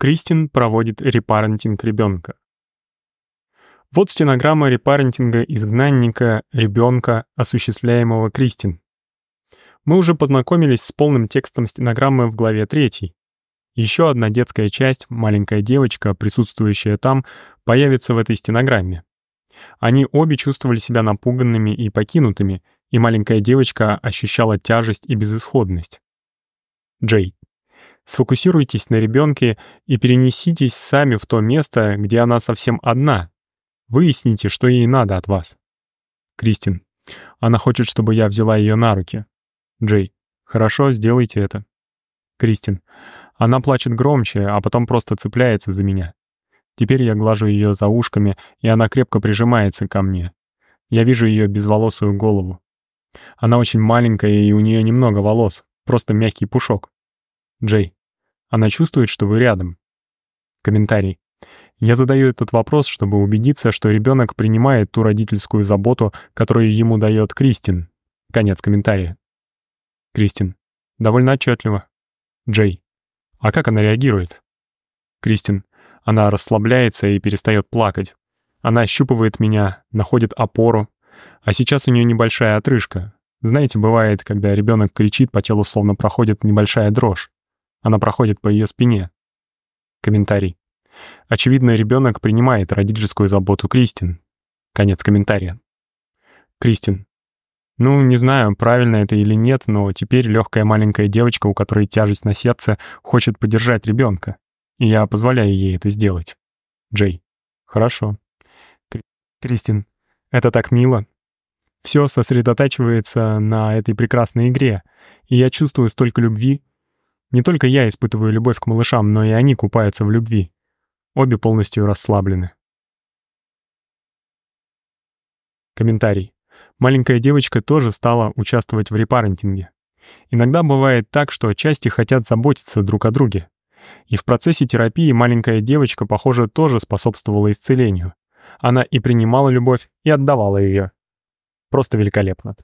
Кристин проводит репарентинг ребенка. Вот стенограмма репарентинга изгнанника ребенка, осуществляемого Кристин. Мы уже познакомились с полным текстом стенограммы в главе 3. Еще одна детская часть, маленькая девочка, присутствующая там, появится в этой стенограмме. Они обе чувствовали себя напуганными и покинутыми, и маленькая девочка ощущала тяжесть и безысходность. Джей. Сфокусируйтесь на ребенке и перенеситесь сами в то место, где она совсем одна. Выясните, что ей надо от вас. Кристин. Она хочет, чтобы я взяла ее на руки. Джей. Хорошо, сделайте это. Кристин. Она плачет громче, а потом просто цепляется за меня. Теперь я глажу ее за ушками, и она крепко прижимается ко мне. Я вижу ее безволосую голову. Она очень маленькая, и у нее немного волос, просто мягкий пушок. Джей. Она чувствует, что вы рядом. Комментарий. Я задаю этот вопрос, чтобы убедиться, что ребенок принимает ту родительскую заботу, которую ему дает Кристин. Конец комментария. Кристин. Довольно отчетливо. Джей. А как она реагирует? Кристин. Она расслабляется и перестает плакать. Она ощупывает меня, находит опору. А сейчас у нее небольшая отрыжка. Знаете, бывает, когда ребенок кричит, по телу словно проходит небольшая дрожь. Она проходит по ее спине. Комментарий. Очевидно, ребенок принимает родительскую заботу Кристин. Конец комментария. Кристин. Ну, не знаю, правильно это или нет, но теперь легкая маленькая девочка, у которой тяжесть на сердце, хочет поддержать ребенка. И я позволяю ей это сделать. Джей. Хорошо. Кристин. Это так мило. Все сосредотачивается на этой прекрасной игре, и я чувствую столько любви, не только я испытываю любовь к малышам, но и они купаются в любви. Обе полностью расслаблены. Комментарий. Маленькая девочка тоже стала участвовать в репарентинге. Иногда бывает так, что части хотят заботиться друг о друге. И в процессе терапии маленькая девочка, похоже, тоже способствовала исцелению. Она и принимала любовь, и отдавала ее. Просто великолепно.